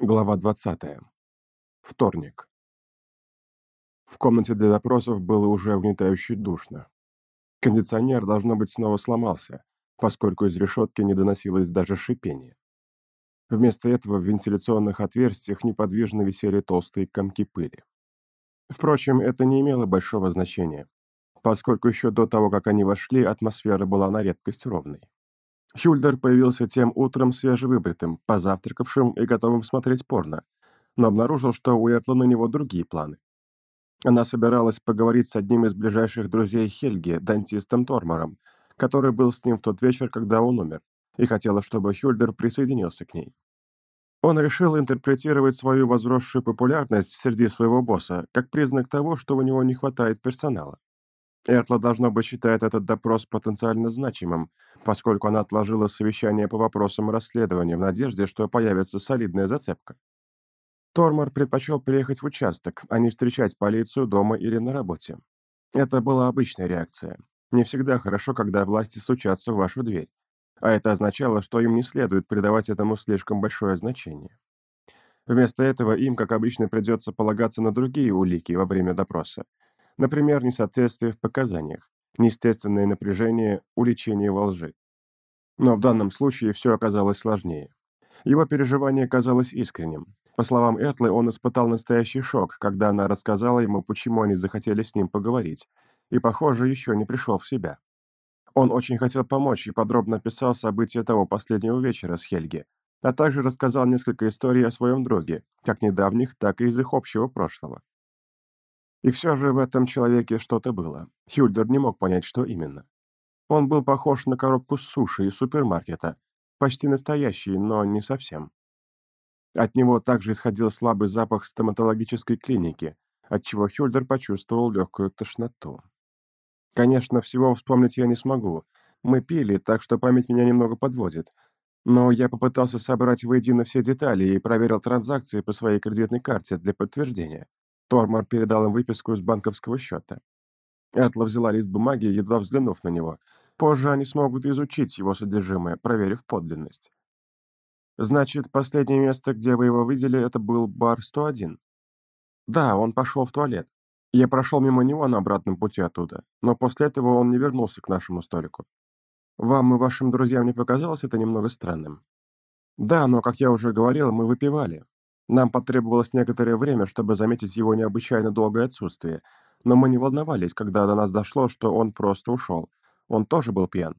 Глава 20. Вторник. В комнате для допросов было уже угнетающе душно. Кондиционер, должно быть, снова сломался, поскольку из решетки не доносилось даже шипение. Вместо этого в вентиляционных отверстиях неподвижно висели толстые комки пыли. Впрочем, это не имело большого значения, поскольку еще до того, как они вошли, атмосфера была на редкость ровной. Хюльдер появился тем утром свежевыбритым, позавтракавшим и готовым смотреть порно, но обнаружил, что у Эртла на него другие планы. Она собиралась поговорить с одним из ближайших друзей Хельги, дантистом Тормором, который был с ним в тот вечер, когда он умер, и хотела, чтобы Хюльдер присоединился к ней. Он решил интерпретировать свою возросшую популярность среди своего босса как признак того, что у него не хватает персонала. Эртла, должно быть, считает этот допрос потенциально значимым, поскольку она отложила совещание по вопросам расследования в надежде, что появится солидная зацепка. Тормор предпочел приехать в участок, а не встречать полицию дома или на работе. Это была обычная реакция. Не всегда хорошо, когда власти стучатся в вашу дверь. А это означало, что им не следует придавать этому слишком большое значение. Вместо этого им, как обычно, придется полагаться на другие улики во время допроса, Например, несоответствие в показаниях, неестественное напряжение, уличение во лжи. Но в данном случае все оказалось сложнее. Его переживание казалось искренним. По словам Этлы, он испытал настоящий шок, когда она рассказала ему, почему они захотели с ним поговорить, и, похоже, еще не пришел в себя. Он очень хотел помочь и подробно описал события того последнего вечера с Хельги, а также рассказал несколько историй о своем друге, как недавних, так и из их общего прошлого. И все же в этом человеке что-то было. Хюльдер не мог понять, что именно. Он был похож на коробку с суши из супермаркета. Почти настоящий, но не совсем. От него также исходил слабый запах стоматологической клиники, отчего Хюльдер почувствовал легкую тошноту. Конечно, всего вспомнить я не смогу. Мы пили, так что память меня немного подводит. Но я попытался собрать воедино все детали и проверил транзакции по своей кредитной карте для подтверждения. Тормор передал им выписку из банковского счета. Этла взяла лист бумаги, едва взглянув на него. Позже они смогут изучить его содержимое, проверив подлинность. Значит, последнее место, где вы его видели, это был бар 101? Да, он пошел в туалет. Я прошел мимо него на обратном пути оттуда, но после этого он не вернулся к нашему столику. Вам и вашим друзьям не показалось это немного странным? Да, но, как я уже говорил, мы выпивали. Нам потребовалось некоторое время, чтобы заметить его необычайно долгое отсутствие, но мы не волновались, когда до нас дошло, что он просто ушел. Он тоже был пьян.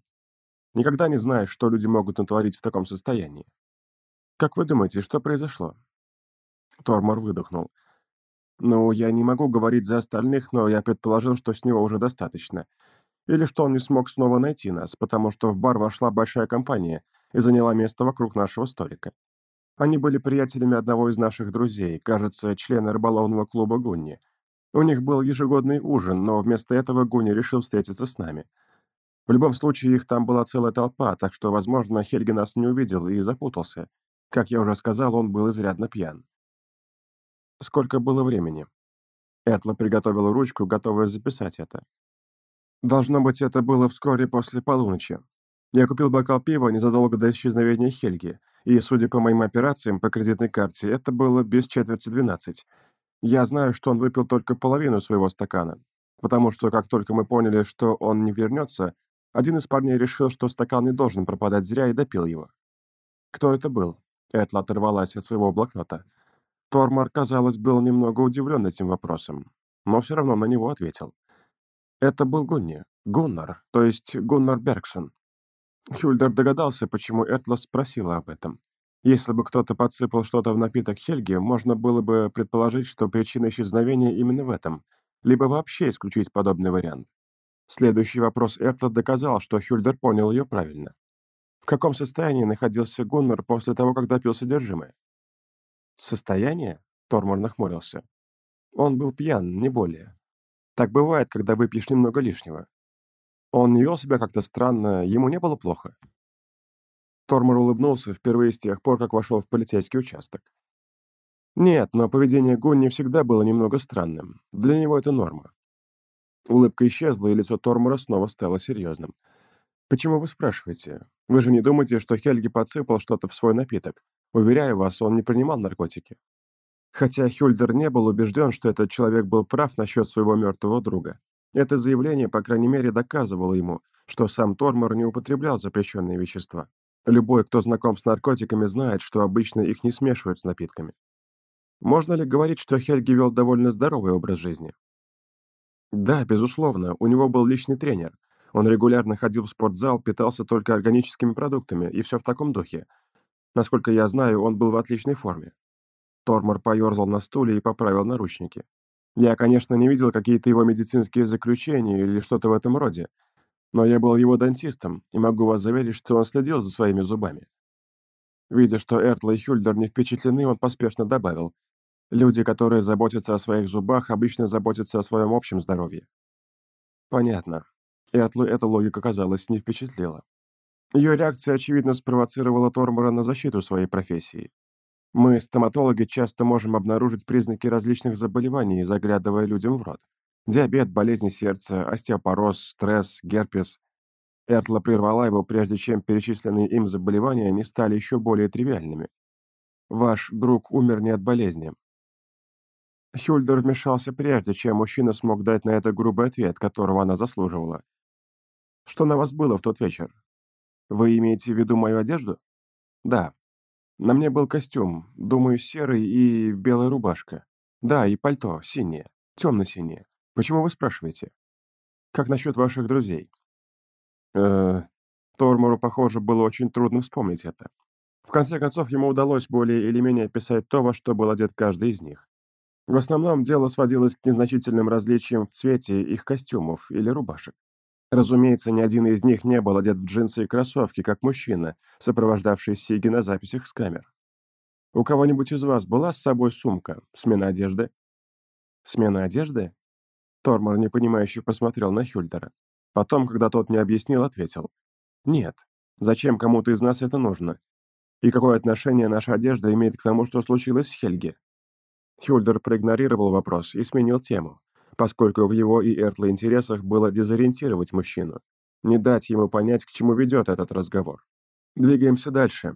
Никогда не знаешь, что люди могут натворить в таком состоянии. Как вы думаете, что произошло? Тормор выдохнул. Ну, я не могу говорить за остальных, но я предположил, что с него уже достаточно. Или что он не смог снова найти нас, потому что в бар вошла большая компания и заняла место вокруг нашего столика. Они были приятелями одного из наших друзей, кажется, члена рыболовного клуба Гунни. У них был ежегодный ужин, но вместо этого Гунни решил встретиться с нами. В любом случае, их там была целая толпа, так что, возможно, Хельги нас не увидел и запутался. Как я уже сказал, он был изрядно пьян. Сколько было времени? Этла приготовила ручку, готовая записать это. Должно быть, это было вскоре после полуночи. Я купил бокал пива незадолго до исчезновения Хельги, и, судя по моим операциям по кредитной карте, это было без четверти двенадцать. Я знаю, что он выпил только половину своего стакана, потому что как только мы поняли, что он не вернется, один из парней решил, что стакан не должен пропадать зря, и допил его. Кто это был? Этла оторвалась от своего блокнота. Тормар, казалось, был немного удивлен этим вопросом, но все равно на него ответил. Это был Гунни, Гуннар, то есть Гуннар Бергсон. Хюльдер догадался, почему Эртлас спросила об этом. Если бы кто-то подсыпал что-то в напиток Хельги, можно было бы предположить, что причина исчезновения именно в этом, либо вообще исключить подобный вариант. Следующий вопрос Эртла доказал, что Хюльдер понял ее правильно. В каком состоянии находился Гуннар после того, как допил содержимое? Состояние? Тормор нахмурился. Он был пьян, не более. Так бывает, когда выпьешь немного лишнего. Он не вел себя как-то странно, ему не было плохо. Тормор улыбнулся впервые с тех пор, как вошел в полицейский участок. Нет, но поведение Гунни всегда было немного странным. Для него это норма. Улыбка исчезла, и лицо Тормора снова стало серьезным. «Почему вы спрашиваете? Вы же не думаете, что Хельги подсыпал что-то в свой напиток? Уверяю вас, он не принимал наркотики. Хотя Хюльдер не был убежден, что этот человек был прав насчет своего мертвого друга. Это заявление, по крайней мере, доказывало ему, что сам Тормор не употреблял запрещенные вещества. Любой, кто знаком с наркотиками, знает, что обычно их не смешивают с напитками. Можно ли говорить, что Хельги вел довольно здоровый образ жизни? Да, безусловно, у него был личный тренер. Он регулярно ходил в спортзал, питался только органическими продуктами, и все в таком духе. Насколько я знаю, он был в отличной форме. Тормор поерзал на стуле и поправил наручники. Я, конечно, не видел какие-то его медицинские заключения или что-то в этом роде, но я был его дантистом и могу вас заверить, что он следил за своими зубами. Видя, что Эртла и Хюльдер не впечатлены, он поспешно добавил, «Люди, которые заботятся о своих зубах, обычно заботятся о своем общем здоровье». Понятно. Эртлу эта логика, казалось, не впечатлила. Ее реакция, очевидно, спровоцировала Тормора на защиту своей профессии. Мы, стоматологи, часто можем обнаружить признаки различных заболеваний, заглядывая людям в рот. Диабет, болезни сердца, остеопороз, стресс, герпес. Эртла прервала его, прежде чем перечисленные им заболевания не стали еще более тривиальными. Ваш друг умер не от болезни. Хюльдер вмешался прежде, чем мужчина смог дать на это грубый ответ, которого она заслуживала. Что на вас было в тот вечер? Вы имеете в виду мою одежду? Да. На мне был костюм, думаю, серый и белая рубашка. Да, и пальто, синее, темно-синее. Почему вы спрашиваете? Как насчет ваших друзей? Э, Тормору, похоже, было очень трудно вспомнить это. В конце концов, ему удалось более или менее описать то, во что был одет каждый из них. В основном дело сводилось к незначительным различиям в цвете их костюмов или рубашек. Разумеется, ни один из них не был одет в джинсы и кроссовки, как мужчина, сопровождавший Сиги на записях с камер. У кого-нибудь из вас была с собой сумка, смена одежды? Смена одежды? Тормор непонимающе посмотрел на Хюльдера. Потом, когда тот не объяснил, ответил. «Нет. Зачем кому-то из нас это нужно? И какое отношение наша одежда имеет к тому, что случилось с Хельги?» Хюльдер проигнорировал вопрос и сменил тему поскольку в его и Эртла интересах было дезориентировать мужчину, не дать ему понять, к чему ведет этот разговор. Двигаемся дальше.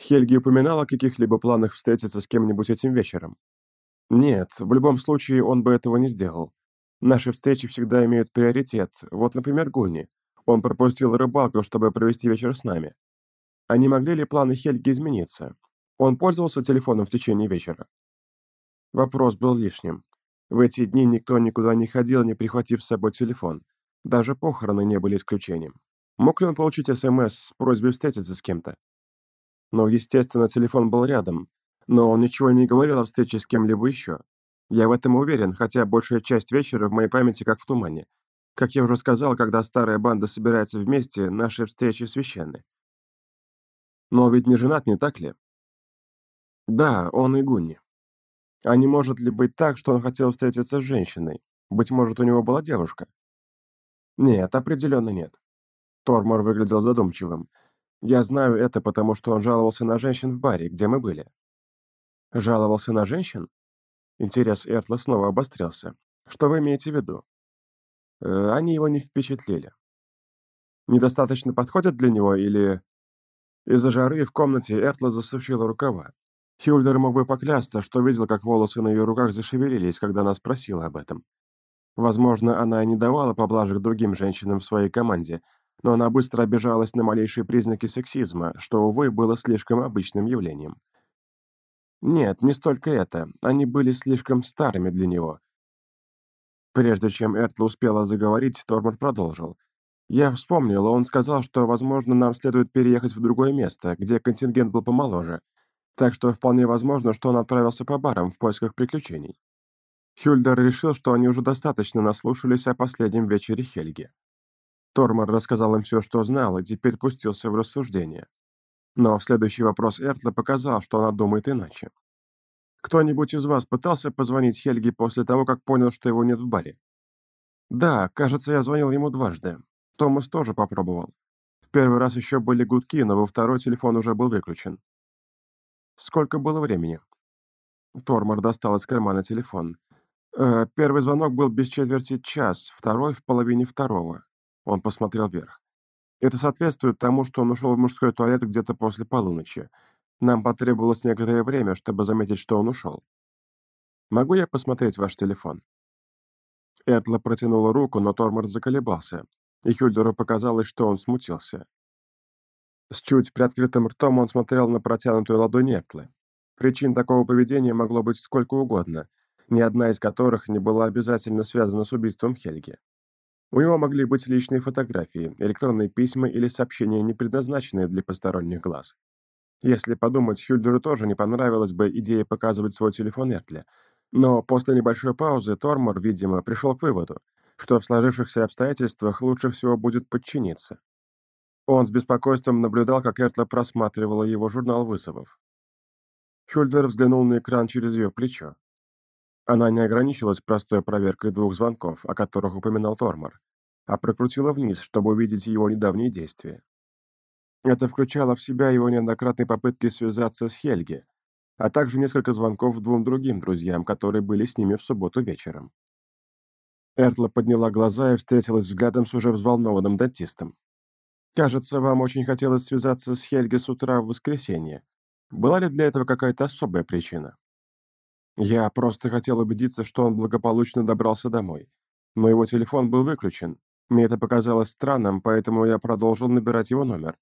Хельги упоминал о каких-либо планах встретиться с кем-нибудь этим вечером? Нет, в любом случае он бы этого не сделал. Наши встречи всегда имеют приоритет. Вот, например, Гунни. Он пропустил рыбалку, чтобы провести вечер с нами. А не могли ли планы Хельги измениться? Он пользовался телефоном в течение вечера? Вопрос был лишним. В эти дни никто никуда не ходил, не прихватив с собой телефон. Даже похороны не были исключением. Мог ли он получить СМС с просьбой встретиться с кем-то? Но, естественно, телефон был рядом. Но он ничего не говорил о встрече с кем-либо еще. Я в этом уверен, хотя большая часть вечера в моей памяти как в тумане. Как я уже сказал, когда старая банда собирается вместе, наши встречи священны. Но ведь не женат, не так ли? Да, он и Гунни. А не может ли быть так, что он хотел встретиться с женщиной? Быть может, у него была девушка? Нет, определенно нет. Тормор выглядел задумчивым. Я знаю это, потому что он жаловался на женщин в баре, где мы были. Жаловался на женщин? Интерес Эртла снова обострился. Что вы имеете в виду? Э, они его не впечатлили. Недостаточно подходят для него или... Из-за жары в комнате Эртла засушила рукава. Хюльдер мог бы поклясться, что видел, как волосы на ее руках зашевелились, когда она спросила об этом. Возможно, она и не давала поблажек другим женщинам в своей команде, но она быстро обижалась на малейшие признаки сексизма, что, увы, было слишком обычным явлением. Нет, не столько это, они были слишком старыми для него. Прежде чем Эртла успела заговорить, Тормор продолжил. «Я вспомнил, он сказал, что, возможно, нам следует переехать в другое место, где контингент был помоложе, так что вполне возможно, что он отправился по барам в поисках приключений. Хюльдер решил, что они уже достаточно наслушались о последнем вечере Хельги. Тормор рассказал им все, что знал, и теперь пустился в рассуждение. Но следующий вопрос Эртла показал, что она думает иначе. «Кто-нибудь из вас пытался позвонить Хельге после того, как понял, что его нет в баре?» «Да, кажется, я звонил ему дважды. Томас тоже попробовал. В первый раз еще были гудки, но во второй телефон уже был выключен. Сколько было времени? Тормор достал из кармана телефон. Э, первый звонок был без четверти час, второй в половине второго. Он посмотрел вверх. Это соответствует тому, что он ушел в мужской туалет где-то после полуночи. Нам потребовалось некоторое время, чтобы заметить, что он ушел. Могу я посмотреть ваш телефон?» Эртла протянула руку, но Тормор заколебался, и Хюльдеру показалось, что он смутился. С чуть приоткрытым ртом он смотрел на протянутую ладонь Эртлы. Причин такого поведения могло быть сколько угодно, ни одна из которых не была обязательно связана с убийством Хельги. У него могли быть личные фотографии, электронные письма или сообщения, не предназначенные для посторонних глаз. Если подумать, Хюльдеру тоже не понравилась бы идея показывать свой телефон Эртле, но после небольшой паузы Тормор, видимо, пришел к выводу, что в сложившихся обстоятельствах лучше всего будет подчиниться. Он с беспокойством наблюдал, как Эртла просматривала его журнал вызовов. Хюльдер взглянул на экран через ее плечо. Она не ограничилась простой проверкой двух звонков, о которых упоминал Тормор, а прокрутила вниз, чтобы увидеть его недавние действия. Это включало в себя его неоднократные попытки связаться с Хельги, а также несколько звонков двум другим друзьям, которые были с ними в субботу вечером. Эртла подняла глаза и встретилась взглядом с уже взволнованным дантистом. «Кажется, вам очень хотелось связаться с Хельги с утра в воскресенье. Была ли для этого какая-то особая причина?» «Я просто хотел убедиться, что он благополучно добрался домой. Но его телефон был выключен. Мне это показалось странным, поэтому я продолжил набирать его номер.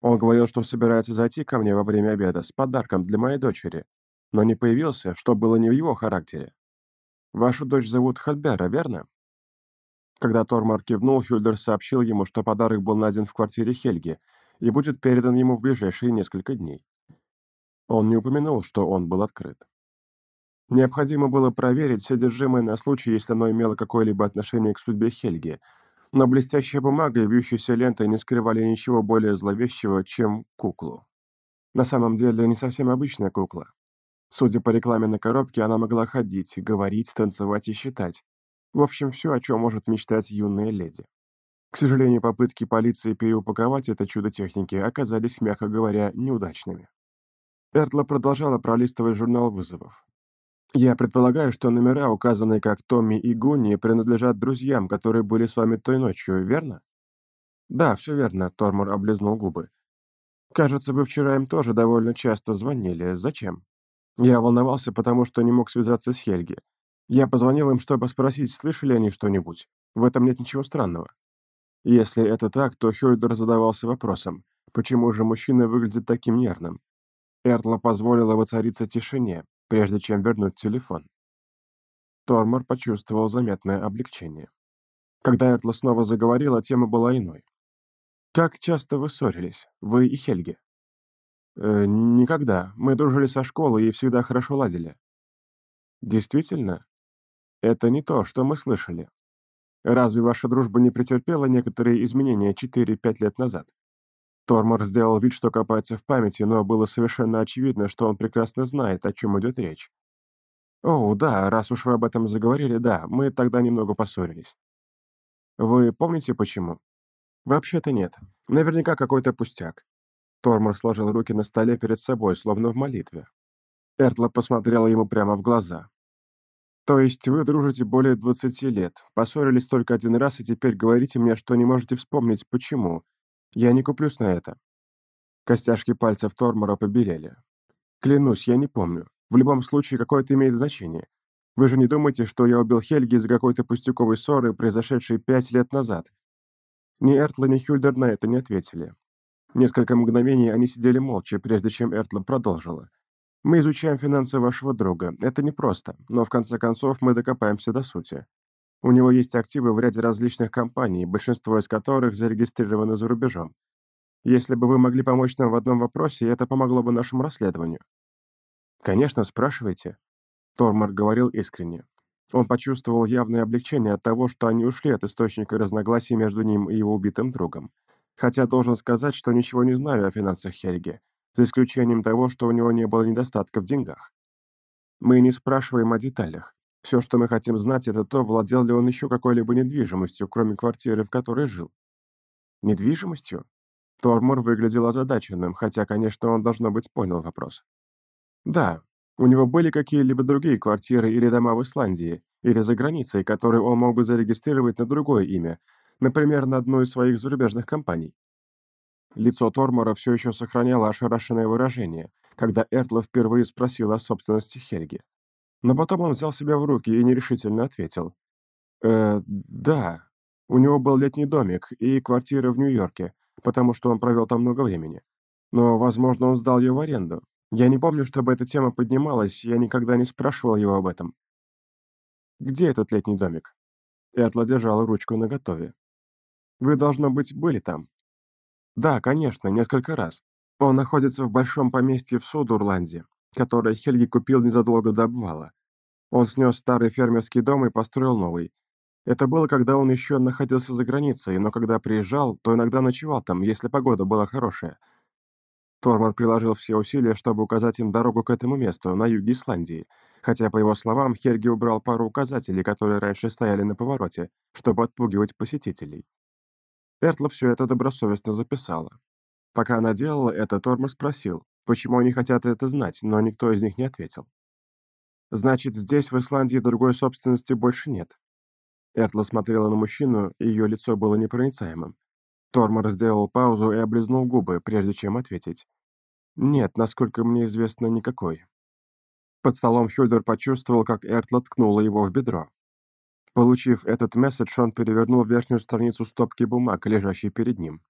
Он говорил, что собирается зайти ко мне во время обеда с подарком для моей дочери, но не появился, что было не в его характере. Вашу дочь зовут Хальбера, верно? Когда Тормар кивнул, Хюльдер сообщил ему, что подарок был найден в квартире Хельги и будет передан ему в ближайшие несколько дней. Он не упомянул, что он был открыт. Необходимо было проверить содержимое на случай, если оно имело какое-либо отношение к судьбе Хельги, но блестящая бумага и вьющаяся лента не скрывали ничего более зловещего, чем куклу. На самом деле, не совсем обычная кукла. Судя по рекламе на коробке, она могла ходить, говорить, танцевать и считать. В общем, все, о чем может мечтать юная леди. К сожалению, попытки полиции переупаковать это чудо техники оказались, мягко говоря, неудачными. Эртла продолжала пролистывать журнал вызовов. Я предполагаю, что номера, указанные как Томми и Гунни, принадлежат друзьям, которые были с вами той ночью, верно? Да, все верно, Тормор облизнул губы. Кажется, вы вчера им тоже довольно часто звонили. Зачем? Я волновался, потому что не мог связаться с Хельги. Я позвонил им, чтобы спросить, слышали они что-нибудь. В этом нет ничего странного. Если это так, то Хюльдер задавался вопросом, почему же мужчина выглядит таким нервным? Эртла позволила воцариться тишине, прежде чем вернуть телефон. Тормор почувствовал заметное облегчение. Когда Эртла снова заговорила, тема была иной. «Как часто вы ссорились, вы и Хельги?» э, «Никогда. Мы дружили со школы и всегда хорошо ладили». «Действительно? Это не то, что мы слышали. Разве ваша дружба не претерпела некоторые изменения 4-5 лет назад?» Тормор сделал вид, что копается в памяти, но было совершенно очевидно, что он прекрасно знает, о чем идет речь. «О, да, раз уж вы об этом заговорили, да, мы тогда немного поссорились». «Вы помните, почему?» «Вообще-то нет. Наверняка какой-то пустяк». Тормор сложил руки на столе перед собой, словно в молитве. Эртла посмотрела ему прямо в глаза. «То есть вы дружите более двадцати лет, поссорились только один раз и теперь говорите мне, что не можете вспомнить, почему, я не куплюсь на это. Костяшки пальцев Тормора побелели. Клянусь, я не помню. В любом случае, какое это имеет значение. Вы же не думаете, что я убил Хельги из-за какой-то пустяковой ссоры, произошедшей пять лет назад? Ни Эртла, ни Хюльдер на это не ответили. Несколько мгновений они сидели молча, прежде чем Эртла продолжила. «Мы изучаем финансы вашего друга. Это непросто, но в конце концов мы докопаемся до сути. У него есть активы в ряде различных компаний, большинство из которых зарегистрированы за рубежом. Если бы вы могли помочь нам в одном вопросе, это помогло бы нашему расследованию». «Конечно, спрашивайте». Тормор говорил искренне. Он почувствовал явное облегчение от того, что они ушли от источника разногласий между ним и его убитым другом. Хотя должен сказать, что ничего не знаю о финансах Хельги, за исключением того, что у него не было недостатка в деньгах. Мы не спрашиваем о деталях. Все, что мы хотим знать, это то, владел ли он еще какой-либо недвижимостью, кроме квартиры, в которой жил. Недвижимостью? Тормор выглядел озадаченным, хотя, конечно, он, должно быть, понял вопрос. Да, у него были какие-либо другие квартиры или дома в Исландии, или за границей, которые он мог бы зарегистрировать на другое имя, например, на одну из своих зарубежных компаний. Лицо Тормора все еще сохраняло ошарашенное выражение, когда Эртла впервые спросил о собственности Хельги. Но потом он взял себя в руки и нерешительно ответил. «Э, да, у него был летний домик и квартира в Нью-Йорке, потому что он провел там много времени. Но, возможно, он сдал ее в аренду. Я не помню, чтобы эта тема поднималась, я никогда не спрашивал его об этом. Где этот летний домик? Этла держала ручку наготове. Вы, должно быть, были там. Да, конечно, несколько раз. Он находится в большом поместье в Судурланде, которое Хельги купил незадолго до обвала. Он снес старый фермерский дом и построил новый. Это было, когда он еще находился за границей, но когда приезжал, то иногда ночевал там, если погода была хорошая. Тормор приложил все усилия, чтобы указать им дорогу к этому месту, на юге Исландии, хотя, по его словам, Хельги убрал пару указателей, которые раньше стояли на повороте, чтобы отпугивать посетителей. Эртла все это добросовестно записала. Пока она делала это, Тормор спросил, почему они хотят это знать, но никто из них не ответил. «Значит, здесь, в Исландии, другой собственности больше нет?» Эртла смотрела на мужчину, и ее лицо было непроницаемым. Тормор сделал паузу и облизнул губы, прежде чем ответить. «Нет, насколько мне известно, никакой». Под столом Хюльдер почувствовал, как Эртла ткнула его в бедро. Получив этот месседж, он перевернул верхнюю страницу стопки бумаг, лежащей перед ним.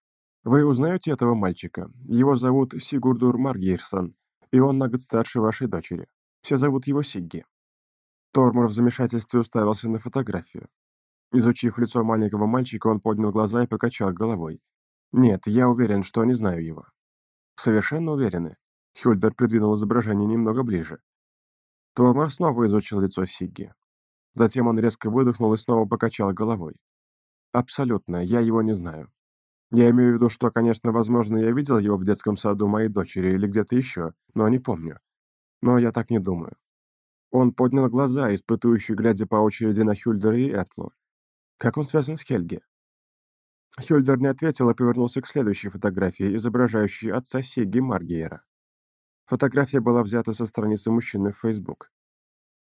«Вы узнаете этого мальчика? Его зовут Сигурдур Маргирсон, и он на год старше вашей дочери. Все зовут его Сигги». Тормор в замешательстве уставился на фотографию. Изучив лицо маленького мальчика, он поднял глаза и покачал головой. «Нет, я уверен, что не знаю его». «Совершенно уверены?» Хюльдер придвинул изображение немного ближе. Томар снова изучил лицо Сигги. Затем он резко выдохнул и снова покачал головой. «Абсолютно, я его не знаю. Я имею в виду, что, конечно, возможно, я видел его в детском саду моей дочери или где-то еще, но не помню. Но я так не думаю». Он поднял глаза, испытывающие, глядя по очереди на Хюльдера и Этлу. Как он связан с Хельги? Хюльдер не ответил и повернулся к следующей фотографии, изображающей отца Сигги Маргейера. Фотография была взята со страницы мужчины в Facebook.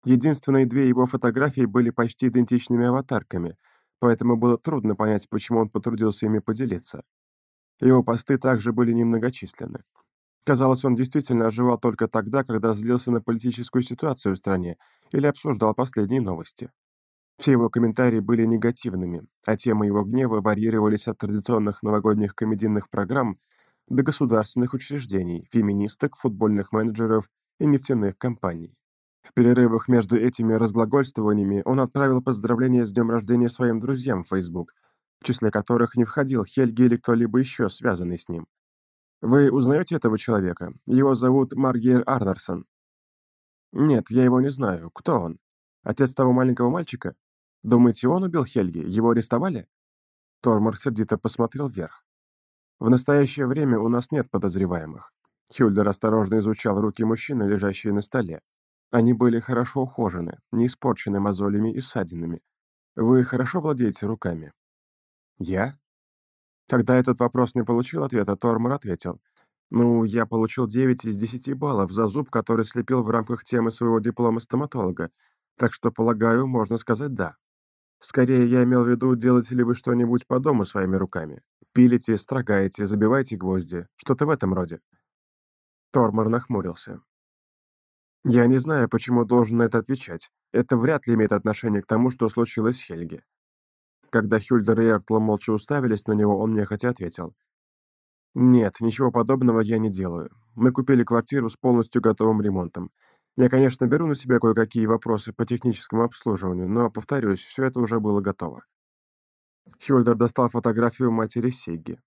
Единственные две его фотографии были почти идентичными аватарками, поэтому было трудно понять, почему он потрудился ими поделиться. Его посты также были немногочисленны. Казалось, он действительно оживал только тогда, когда злился на политическую ситуацию в стране или обсуждал последние новости. Все его комментарии были негативными, а темы его гнева варьировались от традиционных новогодних комедийных программ до государственных учреждений, феминисток, футбольных менеджеров и нефтяных компаний. В перерывах между этими разглагольствованиями он отправил поздравления с днем рождения своим друзьям в Facebook, в числе которых не входил Хельги или кто-либо еще, связанный с ним. «Вы узнаете этого человека? Его зовут Маргер Арнерсон». «Нет, я его не знаю. Кто он? Отец того маленького мальчика?» Думаете, он убил Хельги? Его арестовали?» Тормор сердито посмотрел вверх. «В настоящее время у нас нет подозреваемых». Хюльдер осторожно изучал руки мужчины, лежащие на столе. Они были хорошо ухожены, не испорчены мозолями и ссадинами. Вы хорошо владеете руками? Я? Когда этот вопрос не получил ответа, Тормор ответил. Ну, я получил 9 из 10 баллов за зуб, который слепил в рамках темы своего диплома стоматолога, так что, полагаю, можно сказать «да». Скорее, я имел в виду, делаете ли вы что-нибудь по дому своими руками. Пилите, строгаете, забиваете гвозди. Что-то в этом роде. Тормор нахмурился. Я не знаю, почему должен на это отвечать. Это вряд ли имеет отношение к тому, что случилось с Хельги. Когда Хюльдер и Эртла молча уставились на него, он нехотя ответил. «Нет, ничего подобного я не делаю. Мы купили квартиру с полностью готовым ремонтом. Я, конечно, беру на себя кое-какие вопросы по техническому обслуживанию, но, повторюсь, все это уже было готово. Хюльдер достал фотографию матери Сигги.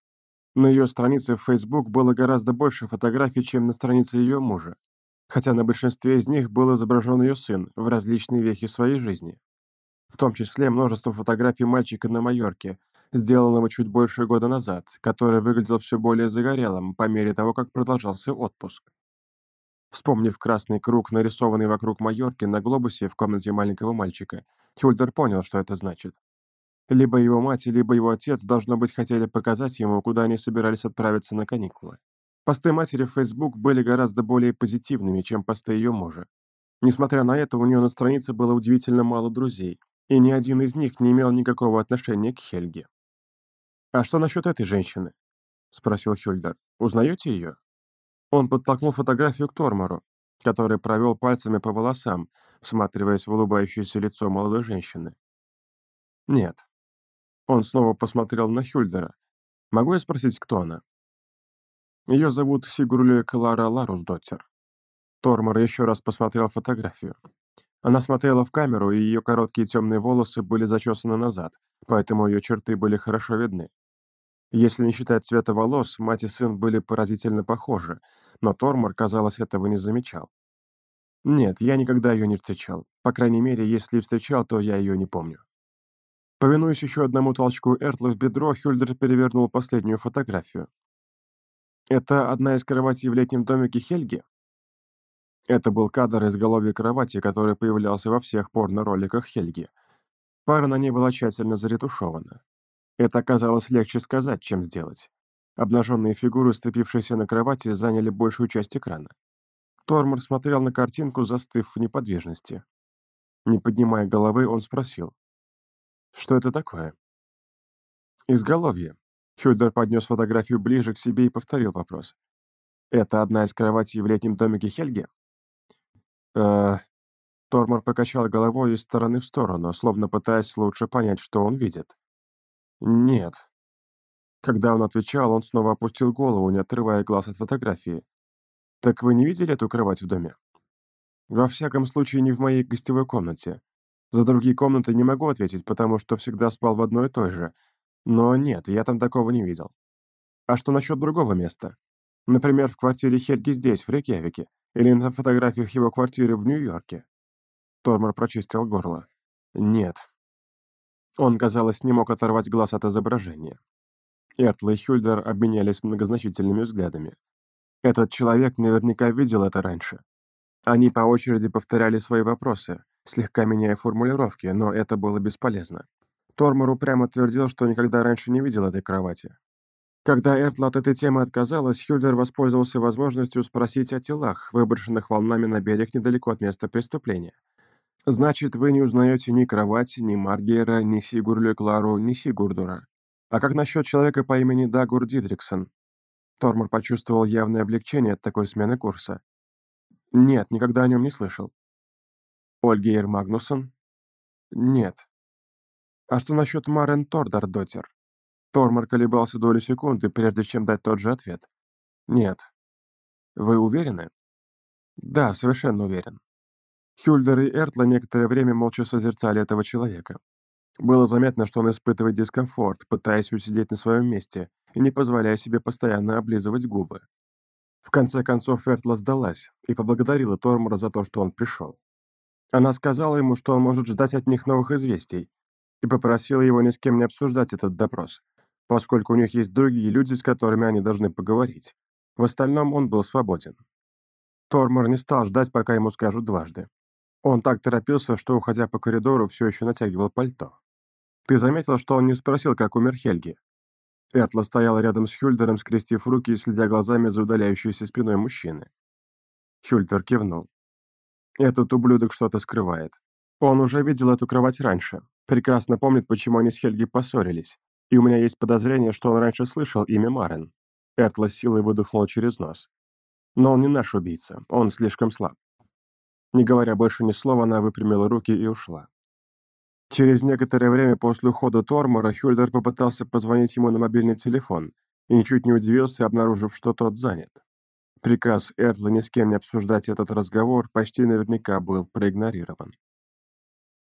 На ее странице в Facebook было гораздо больше фотографий, чем на странице ее мужа, хотя на большинстве из них был изображен ее сын в различные вехи своей жизни. В том числе множество фотографий мальчика на Майорке, сделанного чуть больше года назад, который выглядел все более загорелым по мере того, как продолжался отпуск. Вспомнив красный круг, нарисованный вокруг Майорки на глобусе в комнате маленького мальчика, Хюльдер понял, что это значит. Либо его мать, либо его отец, должно быть, хотели показать ему, куда они собирались отправиться на каникулы. Посты матери в Facebook были гораздо более позитивными, чем посты ее мужа. Несмотря на это, у нее на странице было удивительно мало друзей, и ни один из них не имел никакого отношения к Хельге. А что насчет этой женщины? спросил Хюльдер. «Узнаете ее?» Он подтолкнул фотографию к Тормору, который провел пальцами по волосам, всматриваясь в улыбающееся лицо молодой женщины. «Нет». Он снова посмотрел на Хюльдера. «Могу я спросить, кто она?» «Ее зовут Сигурле Клара Ларусдоттер». Тормор еще раз посмотрел фотографию. Она смотрела в камеру, и ее короткие темные волосы были зачесаны назад, поэтому ее черты были хорошо видны. Если не считать цвета волос, мать и сын были поразительно похожи, но Тормор, казалось, этого не замечал. Нет, я никогда ее не встречал. По крайней мере, если и встречал, то я ее не помню. Повинуясь еще одному толчку Эртла в бедро, Хюльдер перевернул последнюю фотографию. «Это одна из кроватей в летнем домике Хельги?» Это был кадр изголовья кровати, который появлялся во всех порно-роликах Хельги. Пара на ней была тщательно заретушевана. Это оказалось легче сказать, чем сделать. Обнаженные фигуры, сцепившиеся на кровати, заняли большую часть экрана. Тормор смотрел на картинку, застыв в неподвижности. Не поднимая головы, он спросил. «Что это такое?» «Изголовье». Хюльдер поднес фотографию ближе к себе и повторил вопрос. «Это одна из кроватей в летнем домике Хельги?» э Тормор покачал головой из стороны в сторону, словно пытаясь лучше понять, что он видит. «Нет». Когда он отвечал, он снова опустил голову, не отрывая глаз от фотографии. «Так вы не видели эту кровать в доме?» «Во всяком случае, не в моей гостевой комнате. За другие комнаты не могу ответить, потому что всегда спал в одной и той же. Но нет, я там такого не видел. А что насчет другого места? Например, в квартире Хельги здесь, в Рейкьявике. Или на фотографиях его квартиры в Нью-Йорке?» Тормор прочистил горло. «Нет». Он, казалось, не мог оторвать глаз от изображения. Эртл и Хюльдер обменялись многозначительными взглядами. Этот человек наверняка видел это раньше. Они по очереди повторяли свои вопросы, слегка меняя формулировки, но это было бесполезно. Тормор упрямо твердил, что никогда раньше не видел этой кровати. Когда Эртл от этой темы отказалась, Хюльдер воспользовался возможностью спросить о телах, выброшенных волнами на берег недалеко от места преступления. «Значит, вы не узнаете ни кровать, ни Маргера, ни Сигурлю Клару, ни Сигурдура. А как насчет человека по имени Дагур Дидриксон?» Тормор почувствовал явное облегчение от такой смены курса. «Нет, никогда о нем не слышал». «Ольгейр Магнусон?» «Нет». «А что насчет Марен Тордардотер?» Тормор колебался долю секунды, прежде чем дать тот же ответ. «Нет». «Вы уверены?» «Да, совершенно уверен». Хюльдер и Эртла некоторое время молча созерцали этого человека. Было заметно, что он испытывает дискомфорт, пытаясь усидеть на своем месте и не позволяя себе постоянно облизывать губы. В конце концов Эртла сдалась и поблагодарила Тормора за то, что он пришел. Она сказала ему, что он может ждать от них новых известий, и попросила его ни с кем не обсуждать этот допрос, поскольку у них есть другие люди, с которыми они должны поговорить. В остальном он был свободен. Тормор не стал ждать, пока ему скажут дважды. Он так торопился, что, уходя по коридору, все еще натягивал пальто. «Ты заметил, что он не спросил, как умер Хельги?» Этла стояла рядом с Хюльдером, скрестив руки и следя глазами за удаляющейся спиной мужчины. Хюльдер кивнул. «Этот ублюдок что-то скрывает. Он уже видел эту кровать раньше, прекрасно помнит, почему они с Хельги поссорились, и у меня есть подозрение, что он раньше слышал имя Марен. Эртла с силой выдохнула через нос. Но он не наш убийца, он слишком слаб. Не говоря больше ни слова, она выпрямила руки и ушла. Через некоторое время после ухода Тормора Хюльдер попытался позвонить ему на мобильный телефон и ничуть не удивился, обнаружив, что тот занят. Приказ Эртла ни с кем не обсуждать этот разговор почти наверняка был проигнорирован.